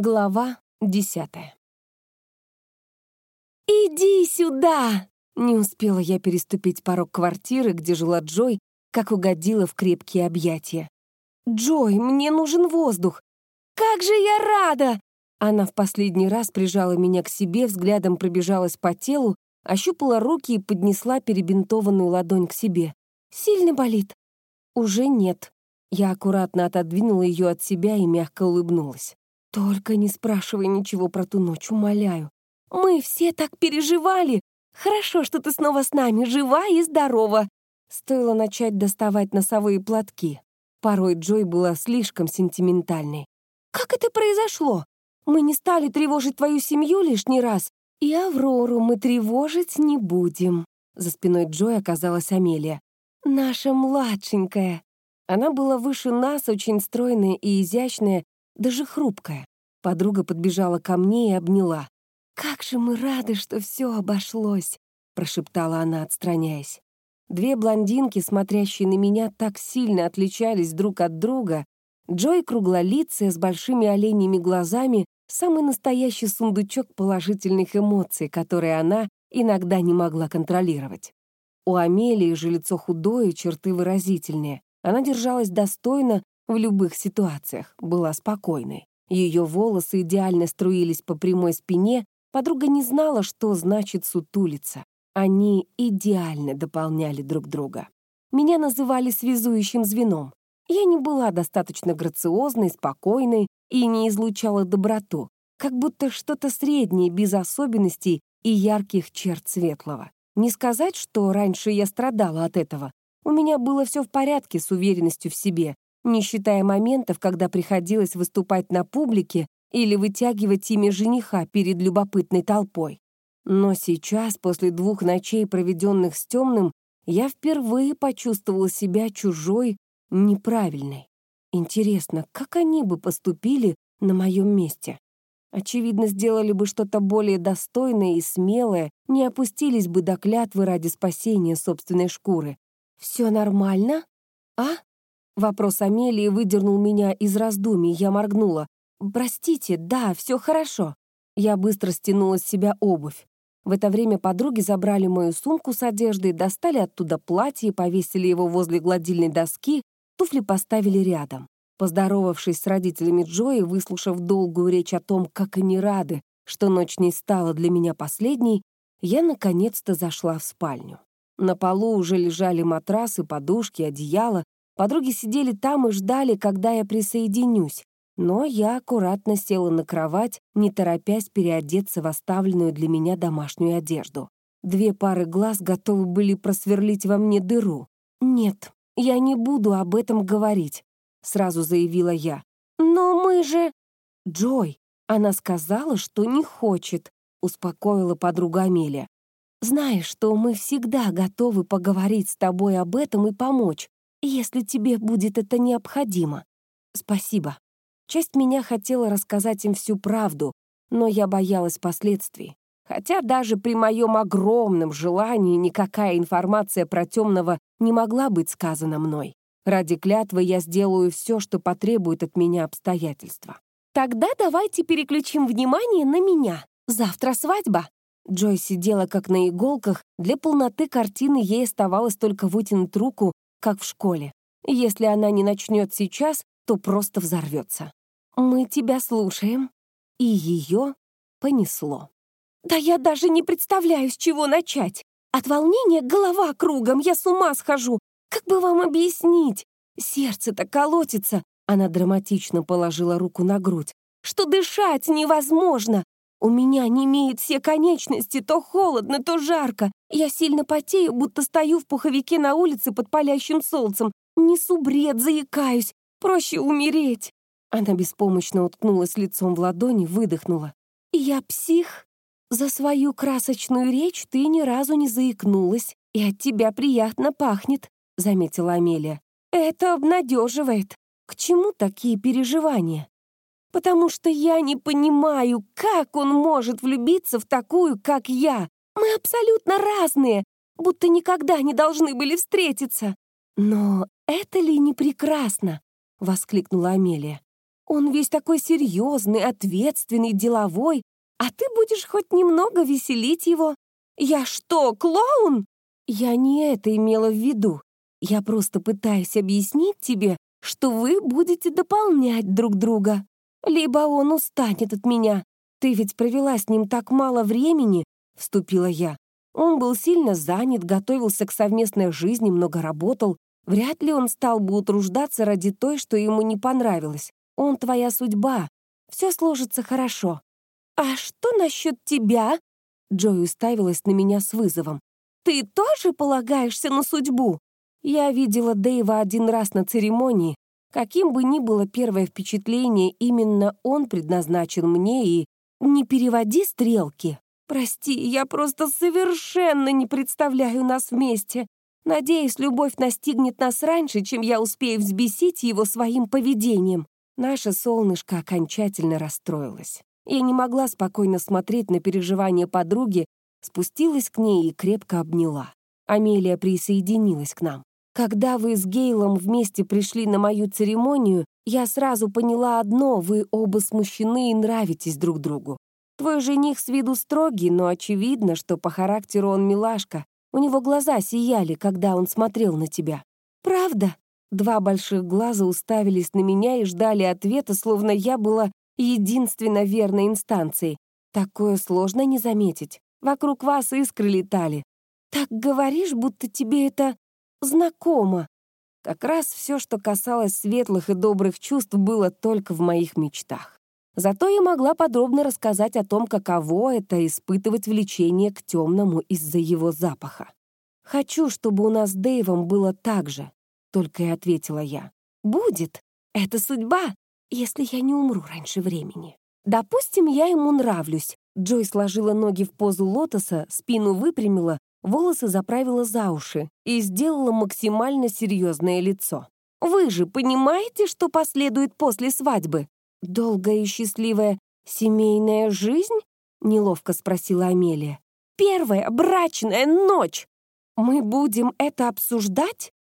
Глава десятая. «Иди сюда!» Не успела я переступить порог квартиры, где жила Джой, как угодила в крепкие объятия. «Джой, мне нужен воздух! Как же я рада!» Она в последний раз прижала меня к себе, взглядом пробежалась по телу, ощупала руки и поднесла перебинтованную ладонь к себе. «Сильно болит?» «Уже нет». Я аккуратно отодвинула ее от себя и мягко улыбнулась. Только не спрашивай ничего про ту ночь, умоляю. Мы все так переживали. Хорошо, что ты снова с нами, жива и здорова. Стоило начать доставать носовые платки. Порой Джой была слишком сентиментальной. Как это произошло? Мы не стали тревожить твою семью лишний раз, и Аврору мы тревожить не будем. За спиной Джой оказалась Амелия. Наша младшенькая. Она была выше нас, очень стройная и изящная, даже хрупкая. Подруга подбежала ко мне и обняла. «Как же мы рады, что все обошлось!» — прошептала она, отстраняясь. Две блондинки, смотрящие на меня, так сильно отличались друг от друга. Джой круглолицая, с большими оленями глазами, самый настоящий сундучок положительных эмоций, которые она иногда не могла контролировать. У Амелии же лицо худое, черты выразительные. Она держалась достойно, в любых ситуациях, была спокойной. Ее волосы идеально струились по прямой спине, подруга не знала, что значит сутулиться. Они идеально дополняли друг друга. Меня называли связующим звеном. Я не была достаточно грациозной, спокойной и не излучала доброту, как будто что-то среднее, без особенностей и ярких черт светлого. Не сказать, что раньше я страдала от этого. У меня было все в порядке с уверенностью в себе, не считая моментов, когда приходилось выступать на публике или вытягивать имя жениха перед любопытной толпой. Но сейчас, после двух ночей, проведенных с темным, я впервые почувствовала себя чужой, неправильной. Интересно, как они бы поступили на моем месте? Очевидно, сделали бы что-то более достойное и смелое, не опустились бы до клятвы ради спасения собственной шкуры. «Все нормально? А?» Вопрос Амелии выдернул меня из раздумий, я моргнула. «Простите, да, все хорошо». Я быстро стянула с себя обувь. В это время подруги забрали мою сумку с одеждой, достали оттуда платье, повесили его возле гладильной доски, туфли поставили рядом. Поздоровавшись с родителями Джои, выслушав долгую речь о том, как они рады, что ночь не стала для меня последней, я наконец-то зашла в спальню. На полу уже лежали матрасы, подушки, одеяло, Подруги сидели там и ждали, когда я присоединюсь, но я аккуратно села на кровать, не торопясь переодеться в оставленную для меня домашнюю одежду. Две пары глаз готовы были просверлить во мне дыру. «Нет, я не буду об этом говорить», — сразу заявила я. «Но мы же...» «Джой, она сказала, что не хочет», — успокоила подруга Амелия. «Знаешь, что мы всегда готовы поговорить с тобой об этом и помочь если тебе будет это необходимо. Спасибо. Часть меня хотела рассказать им всю правду, но я боялась последствий. Хотя даже при моем огромном желании никакая информация про темного не могла быть сказана мной. Ради клятвы я сделаю все, что потребует от меня обстоятельства. Тогда давайте переключим внимание на меня. Завтра свадьба. Джой сидела как на иголках, для полноты картины ей оставалось только вытянуть руку как в школе. Если она не начнет сейчас, то просто взорвется. «Мы тебя слушаем». И ее понесло. «Да я даже не представляю, с чего начать. От волнения голова кругом, я с ума схожу. Как бы вам объяснить? Сердце-то колотится». Она драматично положила руку на грудь. «Что дышать невозможно. У меня не имеют все конечности, то холодно, то жарко. Я сильно потею, будто стою в пуховике на улице под палящим солнцем. Несу бред, заикаюсь. Проще умереть. Она беспомощно уткнулась лицом в ладони, выдохнула. «Я псих? За свою красочную речь ты ни разу не заикнулась, и от тебя приятно пахнет», — заметила Амелия. «Это обнадеживает. К чему такие переживания?» Потому что я не понимаю, как он может влюбиться в такую, как я. Мы абсолютно разные, будто никогда не должны были встретиться. Но это ли не прекрасно? воскликнула Амелия. Он весь такой серьезный, ответственный, деловой, а ты будешь хоть немного веселить его. Я что, клоун? Я не это имела в виду. Я просто пытаюсь объяснить тебе, что вы будете дополнять друг друга. Либо он устанет от меня. Ты ведь провела с ним так мало времени, вступила я. Он был сильно занят, готовился к совместной жизни, много работал. Вряд ли он стал бы утруждаться ради той, что ему не понравилось. Он твоя судьба. Все сложится хорошо. «А что насчет тебя?» Джой уставилась на меня с вызовом. «Ты тоже полагаешься на судьбу?» Я видела Дэйва один раз на церемонии. Каким бы ни было первое впечатление, именно он предназначен мне и... Не переводи стрелки. Прости, я просто совершенно не представляю нас вместе. Надеюсь, любовь настигнет нас раньше, чем я успею взбесить его своим поведением. Наше солнышко окончательно расстроилось. Я не могла спокойно смотреть на переживания подруги, спустилась к ней и крепко обняла. Амелия присоединилась к нам. Когда вы с Гейлом вместе пришли на мою церемонию, я сразу поняла одно — вы оба смущены и нравитесь друг другу. Твой жених с виду строгий, но очевидно, что по характеру он милашка. У него глаза сияли, когда он смотрел на тебя. Правда? Два больших глаза уставились на меня и ждали ответа, словно я была единственно верной инстанцией. Такое сложно не заметить. Вокруг вас искры летали. Так говоришь, будто тебе это знакомо. Как раз все, что касалось светлых и добрых чувств, было только в моих мечтах. Зато я могла подробно рассказать о том, каково это — испытывать влечение к темному из-за его запаха. «Хочу, чтобы у нас с Дэйвом было так же», — только и ответила я. «Будет. Это судьба если я не умру раньше времени. Допустим, я ему нравлюсь. Джой сложила ноги в позу лотоса, спину выпрямила, волосы заправила за уши и сделала максимально серьезное лицо. «Вы же понимаете, что последует после свадьбы? Долгая и счастливая семейная жизнь?» — неловко спросила Амелия. «Первая брачная ночь! Мы будем это обсуждать?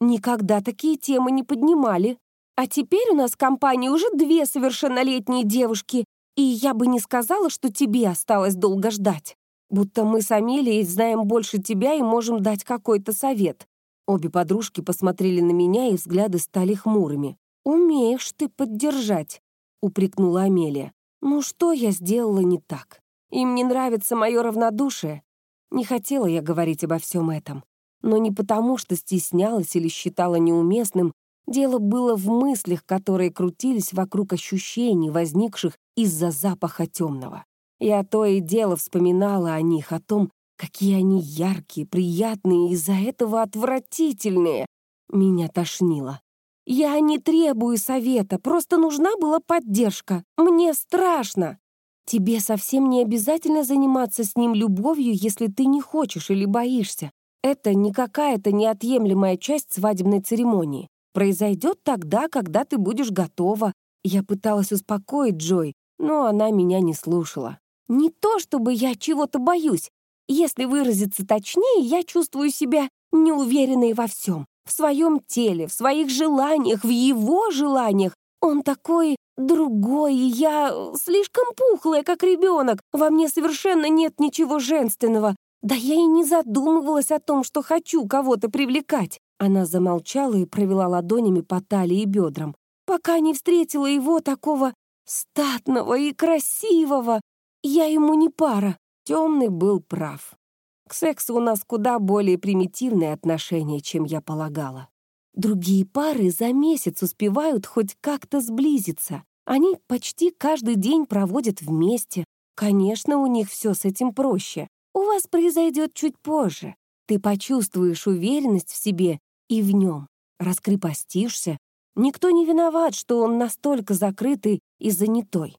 Никогда такие темы не поднимали. А теперь у нас в компании уже две совершеннолетние девушки, и я бы не сказала, что тебе осталось долго ждать. Будто мы с Амелией знаем больше тебя и можем дать какой-то совет». Обе подружки посмотрели на меня, и взгляды стали хмурыми. «Умеешь ты поддержать», — упрекнула Амелия. «Ну что я сделала не так? Им не нравится мое равнодушие. Не хотела я говорить обо всем этом. Но не потому, что стеснялась или считала неуместным, Дело было в мыслях, которые крутились вокруг ощущений, возникших из-за запаха темного. Я то и дело вспоминала о них, о том, какие они яркие, приятные и из-за этого отвратительные. Меня тошнило. Я не требую совета, просто нужна была поддержка. Мне страшно. Тебе совсем не обязательно заниматься с ним любовью, если ты не хочешь или боишься. Это не какая-то неотъемлемая часть свадебной церемонии произойдет тогда, когда ты будешь готова. Я пыталась успокоить Джой, но она меня не слушала. Не то, чтобы я чего-то боюсь. Если выразиться точнее, я чувствую себя неуверенной во всем. В своем теле, в своих желаниях, в его желаниях. Он такой другой, и я слишком пухлая, как ребенок. Во мне совершенно нет ничего женственного. Да я и не задумывалась о том, что хочу кого-то привлекать. Она замолчала и провела ладонями по талии и бедрам, пока не встретила его такого статного и красивого. Я ему не пара. Темный был прав. К сексу у нас куда более примитивные отношения, чем я полагала. Другие пары за месяц успевают хоть как-то сблизиться. Они почти каждый день проводят вместе. Конечно, у них все с этим проще. У вас произойдет чуть позже. Ты почувствуешь уверенность в себе и в нем. Раскрепостишься. Никто не виноват, что он настолько закрытый и занятой.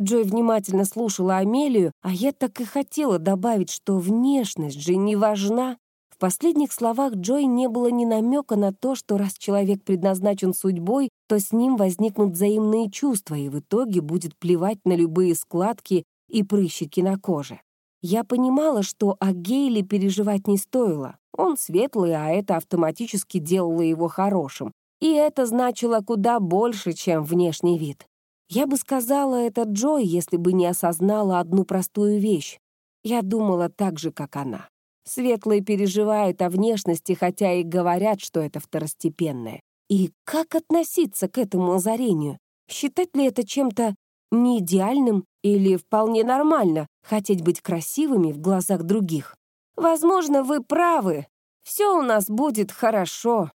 Джой внимательно слушала Амелию, а я так и хотела добавить, что внешность же не важна. В последних словах Джой не было ни намека на то, что раз человек предназначен судьбой, то с ним возникнут взаимные чувства, и в итоге будет плевать на любые складки и прыщики на коже. Я понимала, что о Гейле переживать не стоило. Он светлый, а это автоматически делало его хорошим. И это значило куда больше, чем внешний вид. Я бы сказала это Джой, если бы не осознала одну простую вещь. Я думала так же, как она. Светлые переживают о внешности, хотя и говорят, что это второстепенное. И как относиться к этому озарению? Считать ли это чем-то неидеальным или вполне нормально хотеть быть красивыми в глазах других? Возможно, вы правы. Все у нас будет хорошо.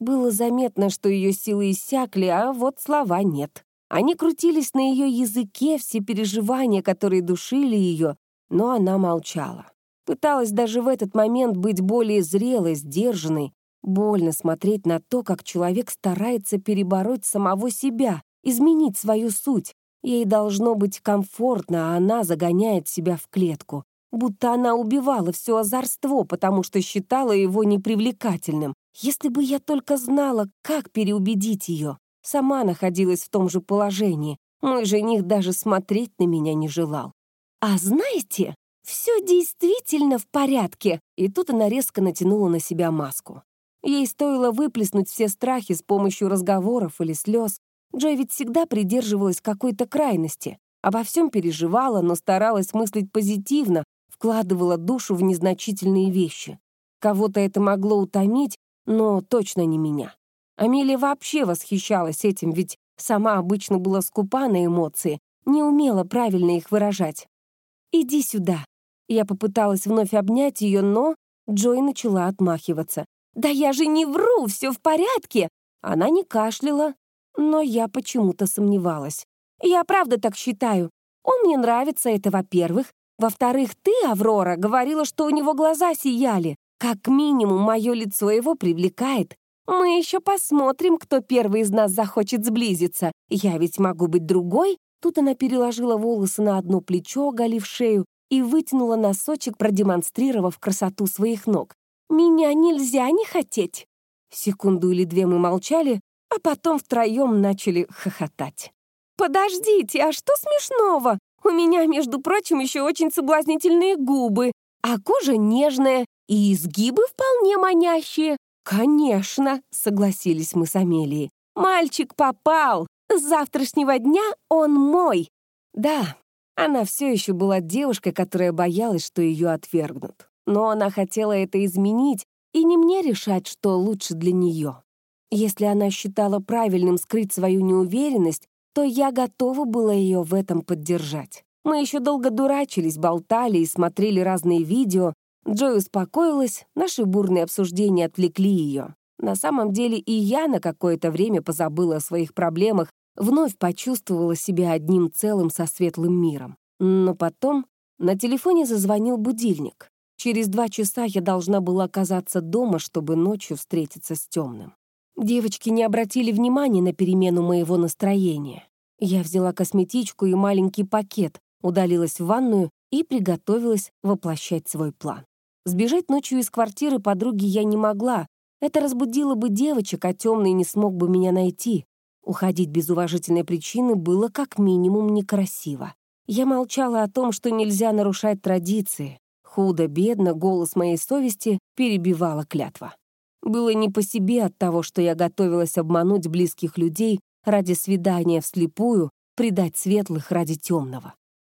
Было заметно, что ее силы иссякли, а вот слова нет. Они крутились на ее языке, все переживания, которые душили ее, но она молчала. Пыталась даже в этот момент быть более зрелой, сдержанной. Больно смотреть на то, как человек старается перебороть самого себя, изменить свою суть. Ей должно быть комфортно, а она загоняет себя в клетку. Будто она убивала все озорство, потому что считала его непривлекательным. Если бы я только знала, как переубедить ее. Сама находилась в том же положении. Мой жених даже смотреть на меня не желал. «А знаете, все действительно в порядке!» И тут она резко натянула на себя маску. Ей стоило выплеснуть все страхи с помощью разговоров или слез, Джой ведь всегда придерживалась какой-то крайности, обо всем переживала, но старалась мыслить позитивно, вкладывала душу в незначительные вещи. Кого-то это могло утомить, но точно не меня. Амелия вообще восхищалась этим, ведь сама обычно была скупа на эмоции, не умела правильно их выражать. «Иди сюда». Я попыталась вновь обнять ее, но Джой начала отмахиваться. «Да я же не вру, все в порядке!» Она не кашляла, но я почему-то сомневалась. Я правда так считаю. Он мне нравится, это во-первых. Во-вторых, ты, Аврора, говорила, что у него глаза сияли. Как минимум, мое лицо его привлекает. Мы еще посмотрим, кто первый из нас захочет сблизиться. Я ведь могу быть другой. Тут она переложила волосы на одно плечо, оголив шею, и вытянула носочек, продемонстрировав красоту своих ног. «Меня нельзя не хотеть!» Секунду или две мы молчали, а потом втроем начали хохотать. «Подождите, а что смешного? У меня, между прочим, еще очень соблазнительные губы, а кожа нежная, и изгибы вполне манящие». «Конечно», — согласились мы с Амелией. «Мальчик попал! С завтрашнего дня он мой!» Да, она все еще была девушкой, которая боялась, что ее отвергнут. Но она хотела это изменить, и не мне решать, что лучше для нее. Если она считала правильным скрыть свою неуверенность, то я готова была ее в этом поддержать. Мы еще долго дурачились, болтали и смотрели разные видео. Джой успокоилась, наши бурные обсуждения отвлекли ее. На самом деле и я на какое-то время позабыла о своих проблемах, вновь почувствовала себя одним целым со светлым миром. Но потом на телефоне зазвонил будильник. Через два часа я должна была оказаться дома, чтобы ночью встретиться с темным. Девочки не обратили внимания на перемену моего настроения. Я взяла косметичку и маленький пакет, удалилась в ванную и приготовилась воплощать свой план. Сбежать ночью из квартиры подруги я не могла. Это разбудило бы девочек, а темный не смог бы меня найти. Уходить без уважительной причины было как минимум некрасиво. Я молчала о том, что нельзя нарушать традиции. Худо-бедно голос моей совести перебивала клятва. Было не по себе от того, что я готовилась обмануть близких людей ради свидания вслепую, предать светлых ради темного.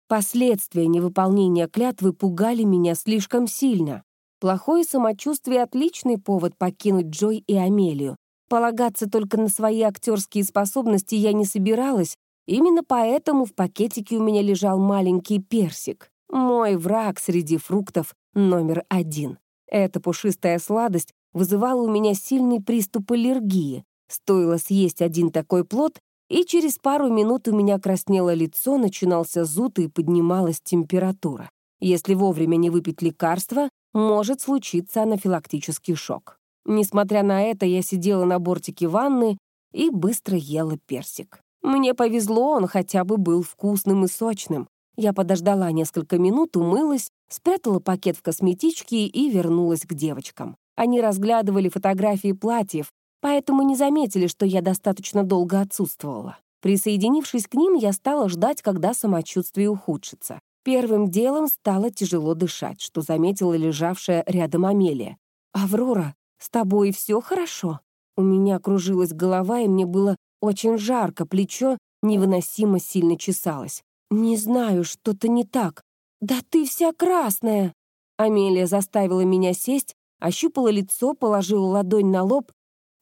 Последствия невыполнения клятвы пугали меня слишком сильно. Плохое самочувствие — отличный повод покинуть Джой и Амелию. Полагаться только на свои актерские способности я не собиралась, именно поэтому в пакетике у меня лежал маленький персик. Мой враг среди фруктов номер один. Эта пушистая сладость вызывала у меня сильный приступ аллергии. Стоило съесть один такой плод, и через пару минут у меня краснело лицо, начинался зуд и поднималась температура. Если вовремя не выпить лекарства, может случиться анафилактический шок. Несмотря на это, я сидела на бортике ванны и быстро ела персик. Мне повезло, он хотя бы был вкусным и сочным. Я подождала несколько минут, умылась, спрятала пакет в косметичке и вернулась к девочкам. Они разглядывали фотографии платьев, поэтому не заметили, что я достаточно долго отсутствовала. Присоединившись к ним, я стала ждать, когда самочувствие ухудшится. Первым делом стало тяжело дышать, что заметила лежавшая рядом Амелия. «Аврора, с тобой все хорошо?» У меня кружилась голова, и мне было очень жарко, плечо невыносимо сильно чесалась. «Не знаю, что-то не так. Да ты вся красная!» Амелия заставила меня сесть, ощупала лицо, положила ладонь на лоб.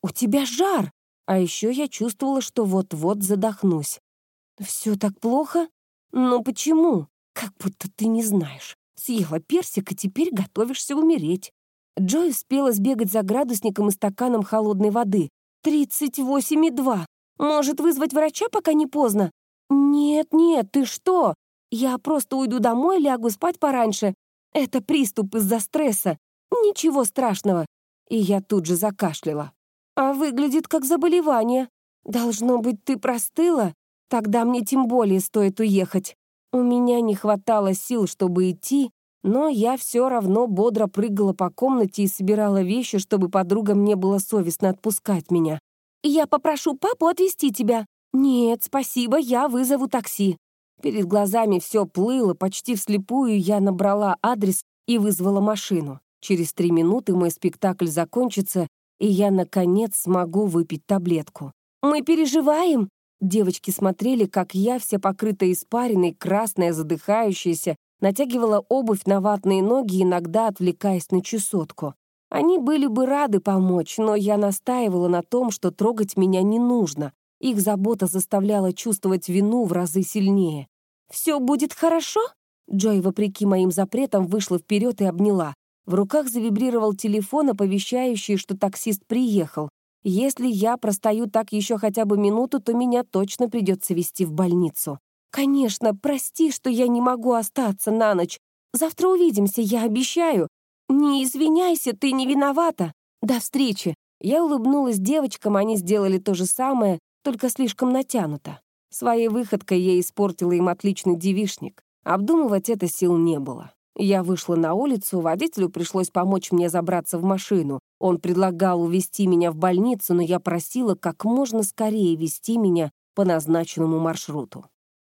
«У тебя жар!» А еще я чувствовала, что вот-вот задохнусь. «Все так плохо? Но почему? Как будто ты не знаешь. Съела персик и теперь готовишься умереть». Джой успела сбегать за градусником и стаканом холодной воды. «Тридцать восемь и два. Может, вызвать врача, пока не поздно?» «Нет, нет, ты что? Я просто уйду домой, лягу спать пораньше. Это приступ из-за стресса. Ничего страшного». И я тут же закашляла. «А выглядит как заболевание. Должно быть, ты простыла? Тогда мне тем более стоит уехать». У меня не хватало сил, чтобы идти, но я все равно бодро прыгала по комнате и собирала вещи, чтобы подругам не было совестно отпускать меня. «Я попрошу папу отвезти тебя». «Нет, спасибо, я вызову такси». Перед глазами все плыло, почти вслепую я набрала адрес и вызвала машину. Через три минуты мой спектакль закончится, и я, наконец, смогу выпить таблетку. «Мы переживаем!» Девочки смотрели, как я, вся покрытая испариной, красная, задыхающаяся, натягивала обувь на ватные ноги, иногда отвлекаясь на чесотку. Они были бы рады помочь, но я настаивала на том, что трогать меня не нужно. Их забота заставляла чувствовать вину в разы сильнее. «Все будет хорошо?» Джой, вопреки моим запретам, вышла вперед и обняла. В руках завибрировал телефон, оповещающий, что таксист приехал. Если я простою так еще хотя бы минуту, то меня точно придется везти в больницу. Конечно, прости, что я не могу остаться на ночь. Завтра увидимся, я обещаю. Не извиняйся, ты не виновата. До встречи. Я улыбнулась девочкам, они сделали то же самое, только слишком натянуто. Своей выходкой я испортила им отличный девишник. Обдумывать это сил не было. Я вышла на улицу, водителю пришлось помочь мне забраться в машину. Он предлагал увезти меня в больницу, но я просила как можно скорее вести меня по назначенному маршруту.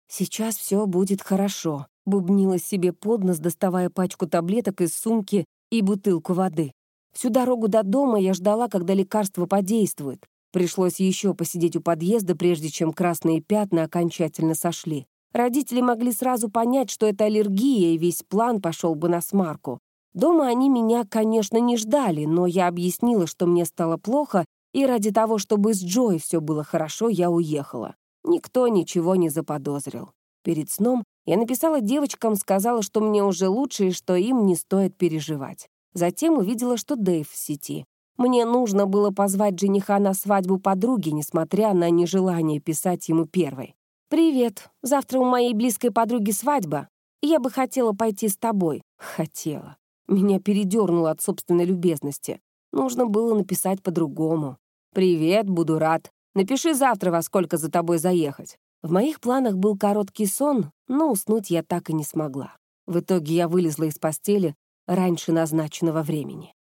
«Сейчас все будет хорошо», — бубнила себе под нос, доставая пачку таблеток из сумки и бутылку воды. Всю дорогу до дома я ждала, когда лекарство подействует. Пришлось еще посидеть у подъезда, прежде чем красные пятна окончательно сошли. Родители могли сразу понять, что это аллергия, и весь план пошел бы на смарку. Дома они меня, конечно, не ждали, но я объяснила, что мне стало плохо, и ради того, чтобы с Джой все было хорошо, я уехала. Никто ничего не заподозрил. Перед сном я написала девочкам, сказала, что мне уже лучше и что им не стоит переживать. Затем увидела, что Дэйв в сети. Мне нужно было позвать жениха на свадьбу подруги, несмотря на нежелание писать ему первой. «Привет. Завтра у моей близкой подруги свадьба. Я бы хотела пойти с тобой». Хотела. Меня передернуло от собственной любезности. Нужно было написать по-другому. «Привет, буду рад. Напиши завтра, во сколько за тобой заехать». В моих планах был короткий сон, но уснуть я так и не смогла. В итоге я вылезла из постели раньше назначенного времени.